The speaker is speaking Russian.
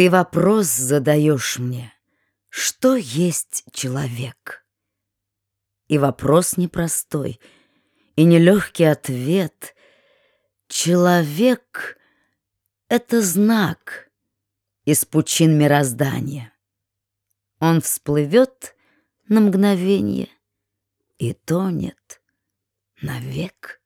Ты вопрос задаешь мне, что есть человек? И вопрос непростой, и нелегкий ответ. Человек — это знак из пучин мироздания. Он всплывет на мгновение и тонет навек.